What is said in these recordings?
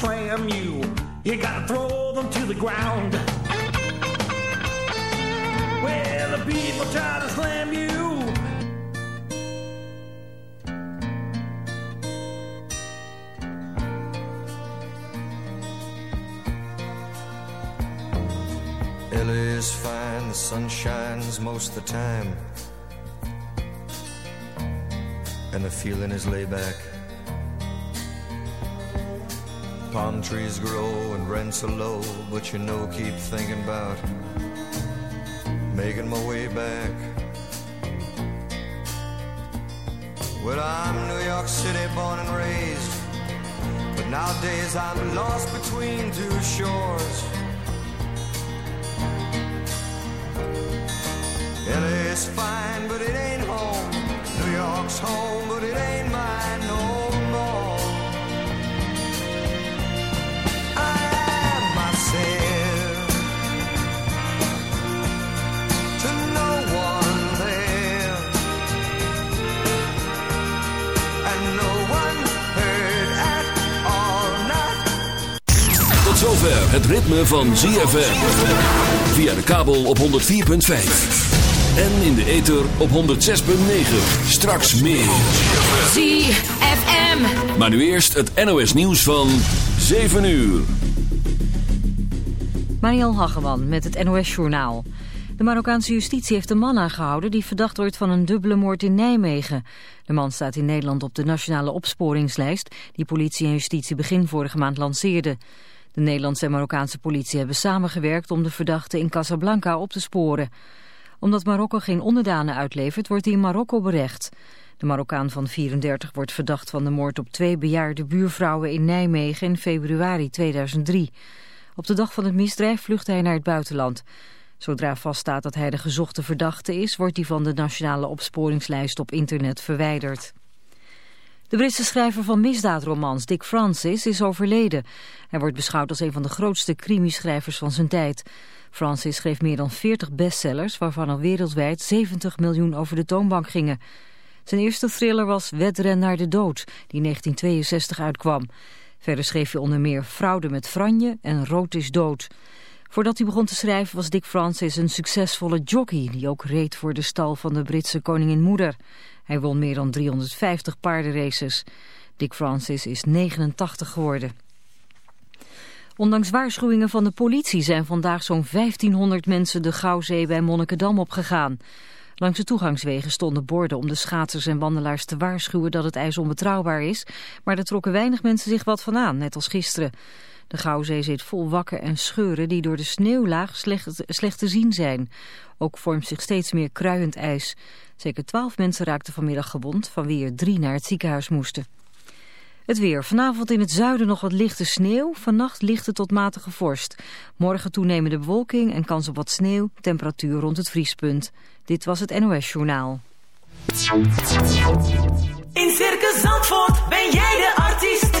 slam you, you gotta throw them to the ground. Well, the people try to slam you. LA is fine, the sun shines most of the time. And the feeling is laid back. Palm trees grow and rents are low, but you know, keep thinking about making my way back. Well, I'm New York City born and raised, but nowadays I'm lost between two shores. LA's fine, but it ain't home. New York's home, but it ain't zover het ritme van ZFM. Via de kabel op 104.5. En in de ether op 106.9. Straks meer. ZFM. Maar nu eerst het NOS nieuws van 7 uur. Mariel Hageman met het NOS Journaal. De Marokkaanse justitie heeft een man aangehouden die verdacht wordt van een dubbele moord in Nijmegen. De man staat in Nederland op de nationale opsporingslijst die politie en justitie begin vorige maand lanceerden. De Nederlandse en Marokkaanse politie hebben samengewerkt om de verdachte in Casablanca op te sporen. Omdat Marokko geen onderdanen uitlevert, wordt hij in Marokko berecht. De Marokkaan van 34 wordt verdacht van de moord op twee bejaarde buurvrouwen in Nijmegen in februari 2003. Op de dag van het misdrijf vluchtte hij naar het buitenland. Zodra vaststaat dat hij de gezochte verdachte is, wordt hij van de nationale opsporingslijst op internet verwijderd. De Britse schrijver van misdaadromans Dick Francis is overleden. Hij wordt beschouwd als een van de grootste crimischrijvers van zijn tijd. Francis schreef meer dan 40 bestsellers, waarvan er wereldwijd 70 miljoen over de toonbank gingen. Zijn eerste thriller was Wedren naar de dood, die in 1962 uitkwam. Verder schreef hij onder meer Fraude met Franje en Rood is dood. Voordat hij begon te schrijven was Dick Francis een succesvolle jockey... die ook reed voor de stal van de Britse koningin moeder. Hij won meer dan 350 paardenraces. Dick Francis is 89 geworden. Ondanks waarschuwingen van de politie zijn vandaag zo'n 1500 mensen de Gouwzee bij Monnikendam opgegaan. Langs de toegangswegen stonden borden om de schaatsers en wandelaars te waarschuwen dat het ijs onbetrouwbaar is. Maar er trokken weinig mensen zich wat van aan, net als gisteren. De Gouwzee zit vol wakken en scheuren die door de sneeuwlaag slecht, slecht te zien zijn. Ook vormt zich steeds meer kruiend ijs. Zeker twaalf mensen raakten vanmiddag gewond, van wie er drie naar het ziekenhuis moesten. Het weer. Vanavond in het zuiden nog wat lichte sneeuw. Vannacht lichte tot matige vorst. Morgen toenemende bewolking en kans op wat sneeuw. Temperatuur rond het vriespunt. Dit was het NOS Journaal. In Circus Zandvoort ben jij de artiest.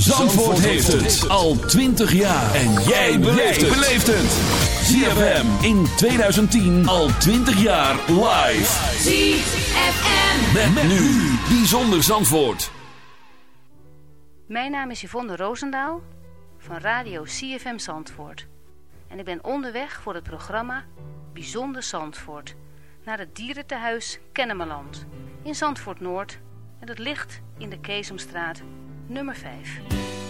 Zandvoort heeft het al 20 jaar. En jij beleeft het. ZFM in 2010 al 20 jaar live. ZFM. Met, nu. Bijzonder Zandvoort. Mijn naam is Yvonne Roosendaal van Radio CFM Zandvoort. En ik ben onderweg voor het programma Bijzonder Zandvoort. Naar het dierentehuis Kennemerland in Zandvoort Noord. En dat ligt in de Keesomstraat nummer 5.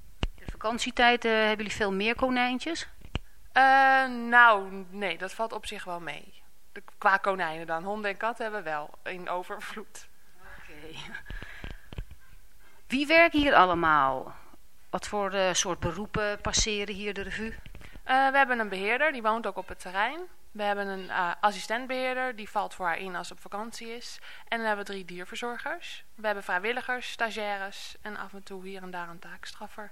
Vakantietijd eh, hebben jullie veel meer konijntjes? Eh, nou, nee, dat valt op zich wel mee. De, qua konijnen dan. Honden en katten hebben we wel in overvloed. Oké. Wie werken hier allemaal? Wat voor eh, soort beroepen passeren hier de revue? We hebben een beheerder, die woont ook op het terrein. We hebben een eh, assistentbeheerder, die valt voor haar in als ze op vakantie is. En dan hebben we drie dierverzorgers. We hebben vrijwilligers, stagiaires en af en toe hier en daar een taakstraffer.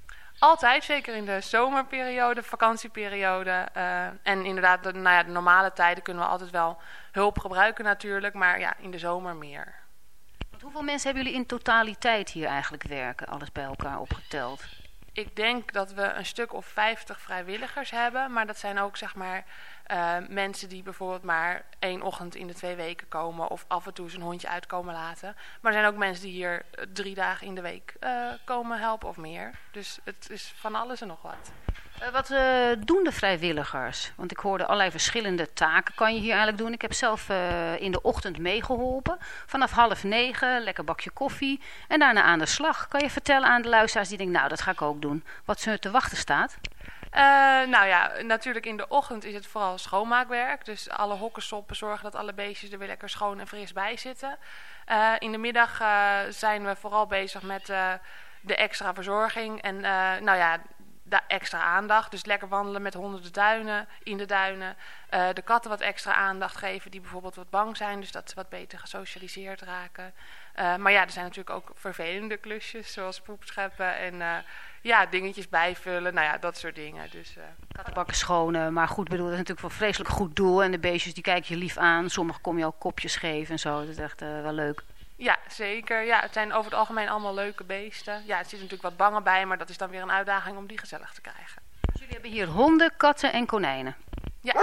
Altijd, zeker in de zomerperiode, vakantieperiode. eh, en inderdaad, de, nou ja, de normale tijden kunnen we altijd wel hulp gebruiken natuurlijk. Maar ja, in de zomer meer. Want hoeveel mensen hebben jullie in totaliteit hier eigenlijk werken? Alles bij elkaar opgeteld. Ik denk dat we een stuk of 50 vrijwilligers hebben. Maar dat zijn ook zeg maar eh, mensen die bijvoorbeeld maar één ochtend in de twee weken komen. Of af en toe zijn hondje uitkomen laten. Maar er zijn ook mensen die hier eh, drie dagen in de week eh, komen helpen of meer. Dus het is van alles en nog wat. Wat doen de vrijwilligers? Want ik hoorde allerlei verschillende taken kan je hier eigenlijk doen. Ik heb zelf in de ochtend meegeholpen. Vanaf half negen, lekker bakje koffie. En daarna aan de slag. Kan je vertellen aan de luisteraars die denken, nou dat ga ik ook doen. Wat ze te wachten staat? Eh, nou ja, natuurlijk in de ochtend is het vooral schoonmaakwerk. Dus alle hokken soppen, zorgen dat alle beestjes er weer lekker schoon en fris bij zitten. Eh, in de middag eh, zijn we vooral bezig met de extra verzorging. En nou ja, de extra aandacht. Dus lekker wandelen met honden de duinen, in de duinen. De katten wat extra aandacht geven die bijvoorbeeld wat bang zijn. Dus dat ze wat beter gesocialiseerd raken. Maar ja, er zijn natuurlijk ook vervelende klusjes, zoals poep scheppen en ja, dingetjes bijvullen. Nou ja, dat soort dingen. Dus, eh, Kattenbakken schonen, maar goed bedoel, dat is natuurlijk voor een vreselijk goed doel. En de beestjes die kijken je lief aan. Sommigen kom je ook kopjes geven en zo. Dat is echt eh, wel leuk. ja, zeker. Ja, het zijn over het algemeen allemaal leuke beesten. Ja, er zit natuurlijk wat bangen bij, maar dat is dan weer een uitdaging om die gezellig te krijgen. Dus jullie hebben hier honden, katten en konijnen. Ja,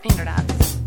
inderdaad.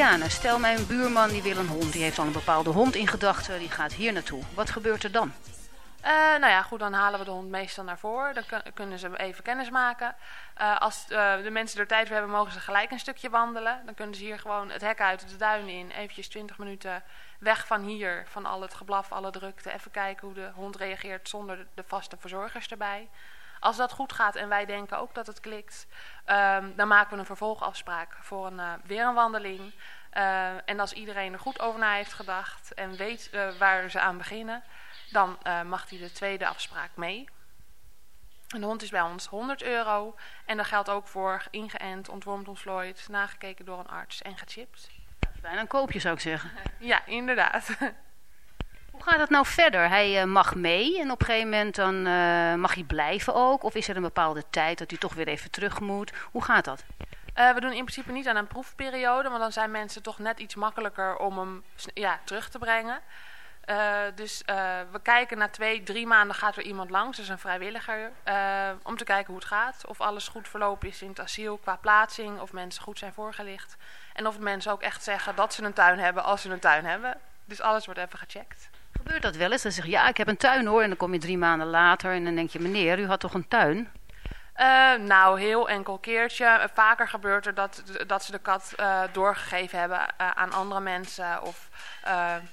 Marianne, stel mijn buurman die wil een hond. Die heeft al een bepaalde hond in gedachten. Die gaat hier naartoe. Wat gebeurt er dan? Eh, nou ja, goed, dan halen we de hond meestal naar voren. Dan kun- kunnen ze even kennis maken. Eh, als eh, de mensen er tijd voor hebben, mogen ze gelijk een stukje wandelen. Dan kunnen ze hier gewoon het hek uit, de duinen in. Eventjes 20 minuten weg van hier, van al het geblaf, alle drukte. Even kijken hoe de hond reageert zonder de, de vaste verzorgers erbij. Als dat goed gaat en wij denken ook dat het klikt, ehm, dan maken we een vervolgafspraak voor een, eh, weer een wandeling. Eh, en als iedereen er goed over na heeft gedacht en weet eh, waar ze aan beginnen, dan mag hij de tweede afspraak mee. Een hond is bij ons 100 euro. En dat geldt ook voor ingeënt, ontwormd, ontvlooid, nagekeken door een arts en gechipt. Bijna een koopje zou ik zeggen. Ja, inderdaad. Hoe gaat het nou verder? Hij eh, mag mee en op een gegeven moment dan eh, mag hij blijven ook? Of is er een bepaalde tijd dat hij toch weer even terug moet? Hoe gaat dat? Eh, we doen in principe niet aan een proefperiode, want dan zijn mensen toch net iets makkelijker om hem ja, terug te brengen. Dus we kijken na twee, drie maanden gaat er iemand langs, dus een vrijwilliger, om te kijken hoe het gaat. Of alles goed verlopen is in het asiel qua plaatsing, of mensen goed zijn voorgelicht. En of mensen ook echt zeggen dat ze een tuin hebben als ze een tuin hebben. Dus alles wordt even gecheckt. Gebeurt dat wel eens? Dan zeg je, ja, ik heb een tuin hoor. En dan kom je drie maanden later en dan denk je, meneer, u had toch een tuin? Eh, nou, heel enkel keertje. Vaker gebeurt er dat, dat ze de kat eh, doorgegeven hebben eh, aan andere mensen. Of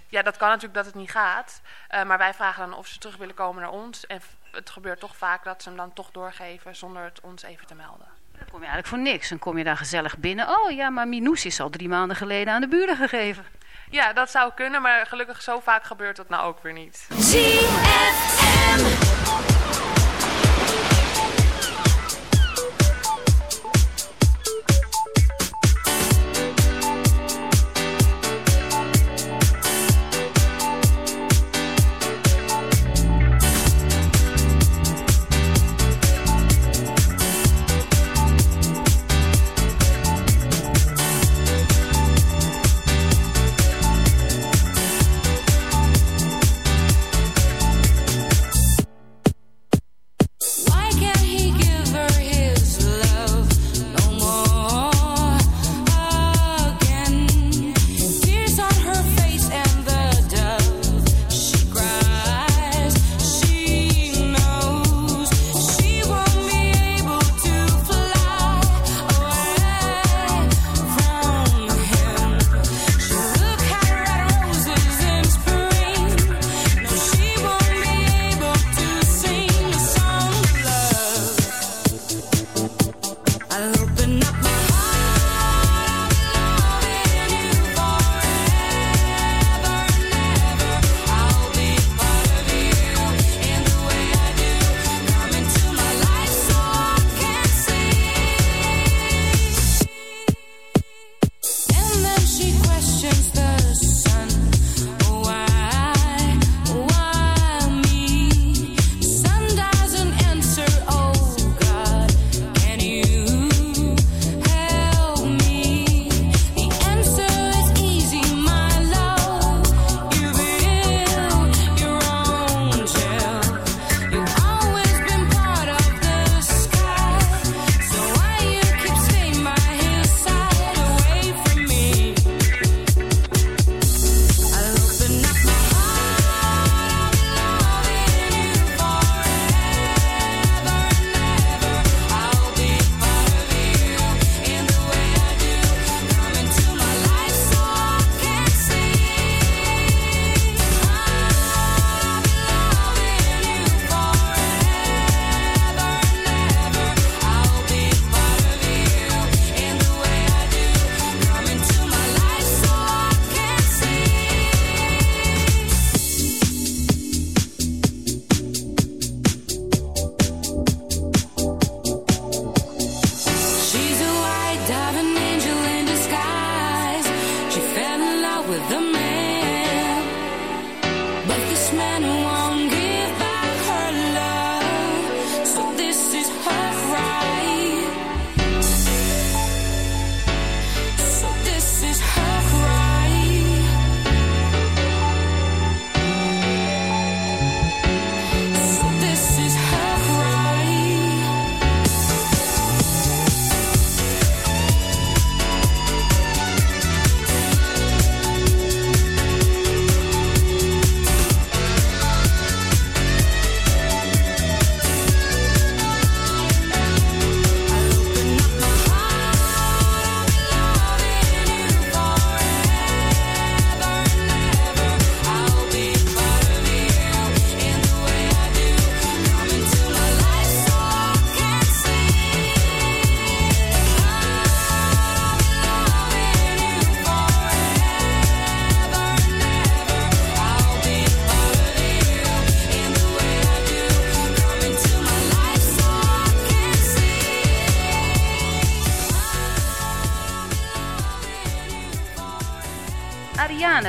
ja, dat kan natuurlijk dat het niet gaat. Maar wij vragen dan of ze terug willen komen naar ons. En het gebeurt toch vaak dat ze hem dan toch doorgeven zonder het ons even te melden. Dan kom je eigenlijk voor niks. Dan kom je daar gezellig binnen. Oh ja, maar Minoes is al drie maanden geleden aan de buren gegeven. Ja, dat zou kunnen, maar gelukkig zo vaak gebeurt dat nou ook weer niet.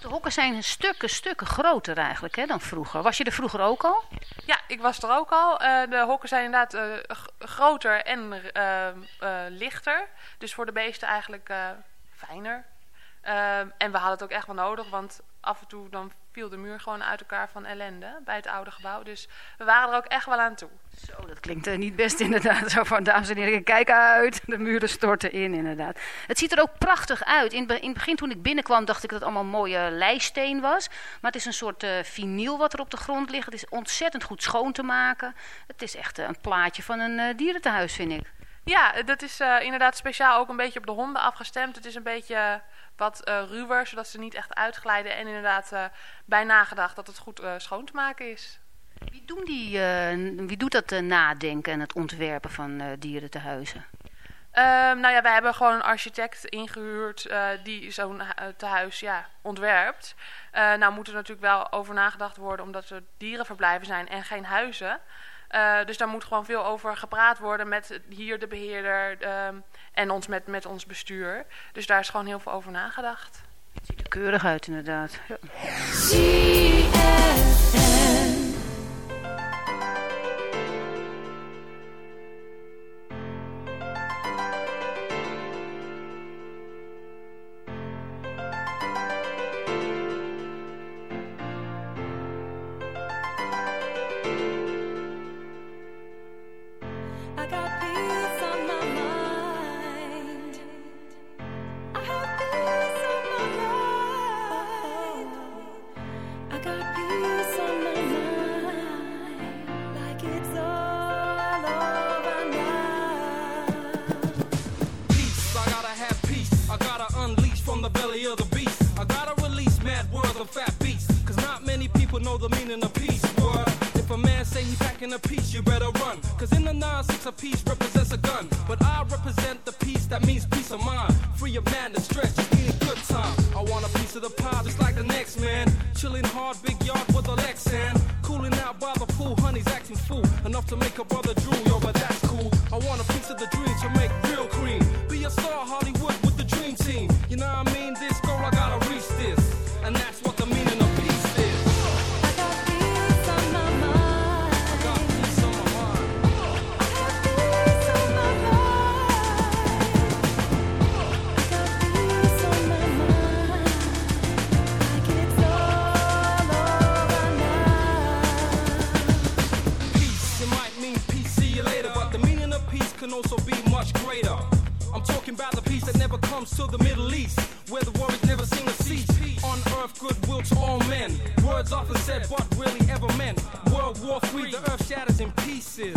De hokken zijn stukken, stukken groter eigenlijk hè, dan vroeger. Was je er vroeger ook al? Ja, ik was er ook al. Eh, de hokken zijn inderdaad eh, groter en eh, lichter. Dus voor de beesten eigenlijk fijner. En we hadden het ook echt wel nodig, want af en toe dan viel de muur gewoon uit elkaar van ellende bij het oude gebouw. Dus we waren er ook echt wel aan toe. Zo, dat klinkt eh, niet best inderdaad. Zo van, dames en heren, kijk uit. De muren storten in inderdaad. Het ziet er ook prachtig uit. In, in het begin toen ik binnenkwam dacht ik dat het allemaal mooie leisteen was. Maar het is een soort eh vinyl wat er op de grond ligt. Het is ontzettend goed schoon te maken. Het is echt eh, een plaatje van een eh, dierentehuis vind ik. Ja, dat is inderdaad speciaal ook een beetje op de honden afgestemd. Het is een beetje wat ruwer, zodat ze niet echt uitglijden. En inderdaad eh, bij nagedacht dat het goed schoon te maken is. Wie, doen die, eh, wie doet dat eh, nadenken en het ontwerpen van eh dierentehuizen? Ehm, nou ja, wij hebben gewoon een architect ingehuurd eh, die zo'n hu- eh, tehuis ja, ontwerpt. Eh, nou moet er natuurlijk wel over nagedacht worden omdat er dierenverblijven zijn en geen huizen. Eh, dus daar moet gewoon veel over gepraat worden met hier de beheerder ehm, en ons met, met ons bestuur. Dus daar is gewoon heel veel over nagedacht. Het ziet er keurig uit inderdaad. Ja. Can also be much greater. I'm talking about the peace that never comes to the Middle East, where the war is never sing a cease. On earth, goodwill to all men. Words often said, but really ever meant. World War III, the earth shatters in pieces.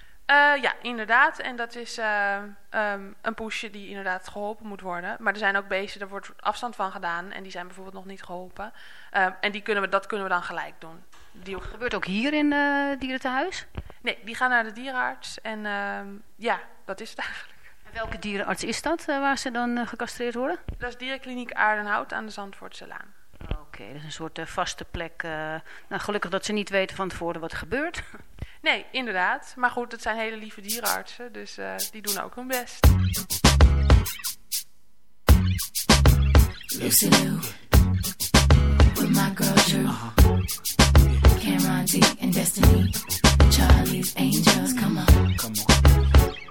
Eh, ja, inderdaad. En dat is eh, ehm, een poesje die inderdaad geholpen moet worden. Maar er zijn ook beesten, daar wordt afstand van gedaan. En die zijn bijvoorbeeld nog niet geholpen. Ehm, en die kunnen we, dat kunnen we dan gelijk doen. Die, Gebeurt ook hier in uh, dierentehuis? nee, die gaan naar de dierenarts. En ehm, ja, dat is het eigenlijk. En welke dierenarts is dat waar ze dan gecastreerd worden? Dat is dierenkliniek Aardenhout aan de Zandvoortse Laan. Oké, dat is een soort vaste plek. nou, gelukkig dat ze niet weten van tevoren wat er gebeurt. Nee, inderdaad. Maar goed, het zijn hele lieve dierenartsen. Dus eh, die doen ook hun best. Lucy Lou with my girl Drew, Cameron D and Destiny, Charlie's Angels. Come on, come on,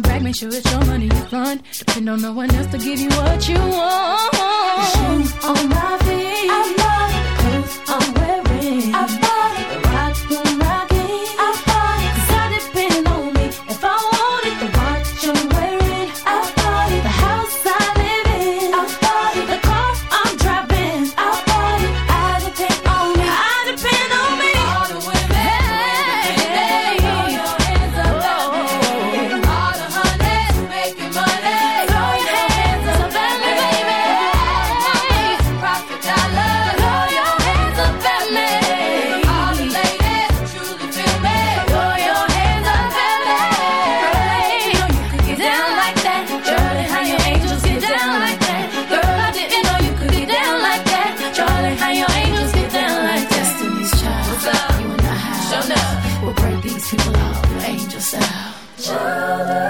If you're gonna brag, make sure it's your money you front. Depend on no one else to give you what you want. Shoes on my feet. up. We'll break these people off, angel style.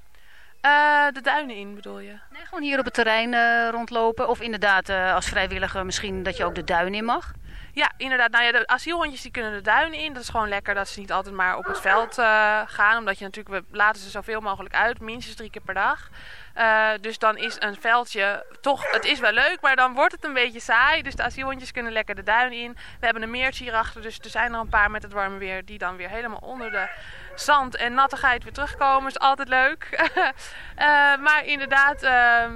Eh, de duinen in bedoel je? Nee, gewoon hier op het terrein eh, rondlopen. Of inderdaad eh, als vrijwilliger misschien dat je ook de duin in mag. Ja, inderdaad. Nou ja, de asielhondjes die kunnen de duinen in. Dat is gewoon lekker dat ze niet altijd maar op het veld gaan. Omdat je natuurlijk, we laten ze zoveel mogelijk uit. Minstens drie keer per dag. Dus dan is een veldje toch, het is wel leuk, maar dan wordt het een beetje saai. Dus de asielhondjes kunnen lekker de duin in. We hebben een meertje hierachter, dus er zijn er een paar met het warme weer. Die dan weer helemaal onder de zand en nattigheid weer terugkomen. Is altijd leuk. Eh, maar inderdaad... ehm,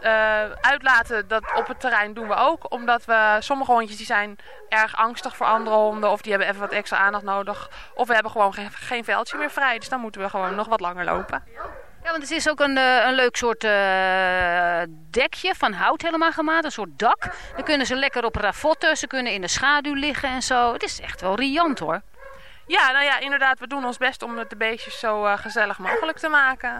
eh, uitlaten dat op het terrein doen we ook. Omdat we sommige hondjes die zijn erg angstig voor andere honden. Of die hebben even wat extra aandacht nodig. Of we hebben gewoon geen, veldje meer vrij. Dus dan moeten we gewoon nog wat langer lopen. Ja, want het is ook een, eh, een leuk soort dekje van hout helemaal gemaakt. Een soort dak. Dan kunnen ze lekker op ravotten. Ze kunnen in de schaduw liggen en zo. Het is echt wel riant hoor. Ja, nou ja, inderdaad. We doen ons best om het de beestjes zo eh, gezellig mogelijk te maken.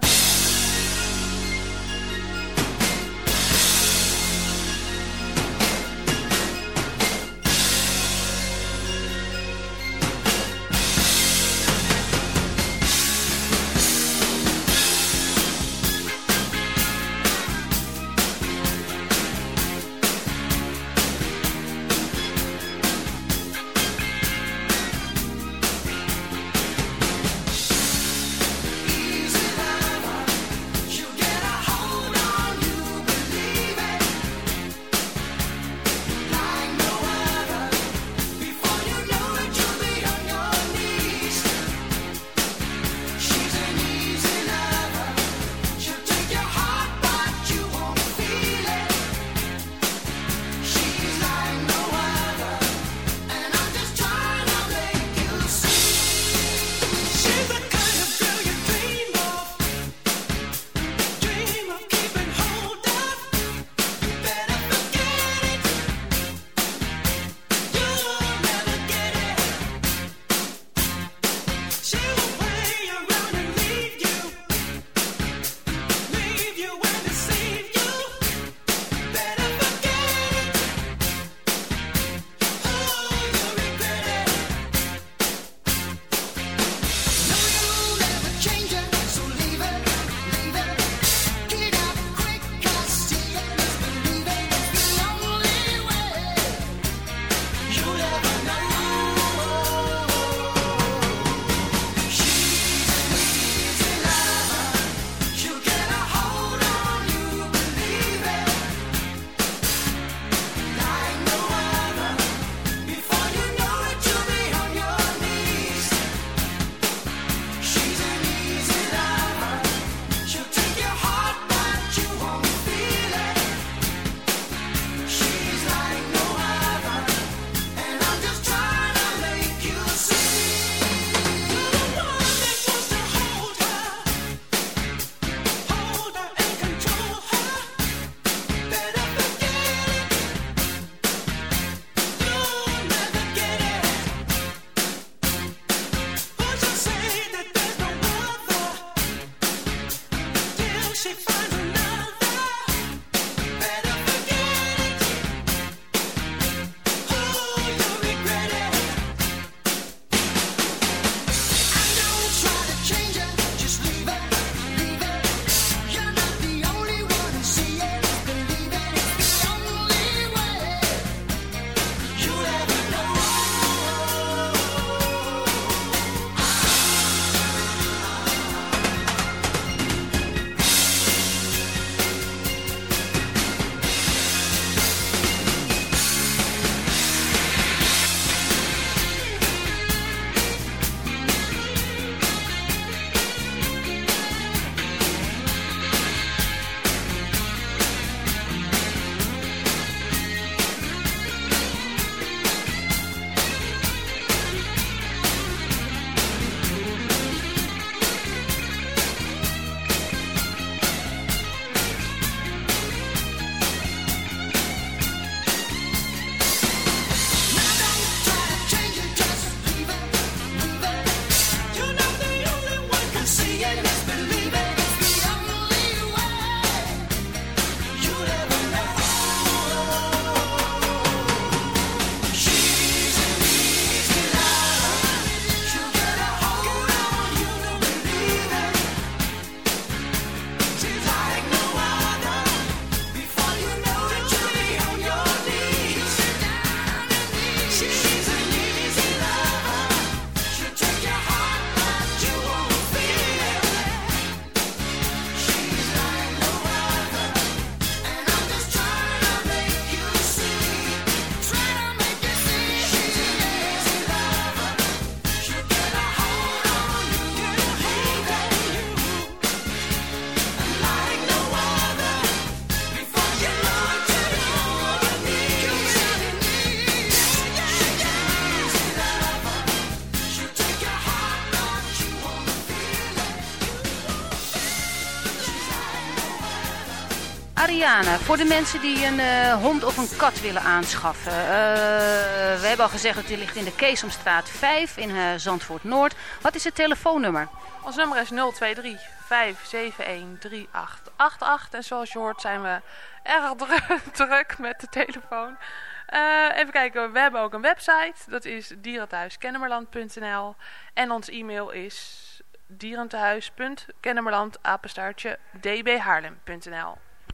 Voor de mensen die een eh, hond of een kat willen aanschaffen. eh, we hebben al gezegd dat die ligt in de Keesomstraat 5 in eh, Zandvoort Noord. Wat is het telefoonnummer? Ons nummer is 023 571 3888. En zoals je hoort zijn we erg dru- druk met de telefoon. Even kijken, we hebben ook een website. Dat is dierenthuiskennemerland.nl. En ons e-mail is dierentehuis.kennemerland dbhaarlem.nl.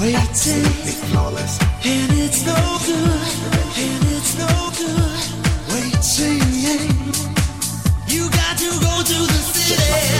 Waiting. Absolutely flawless. And it's no good, and it's no good waiting. You got to go to the city.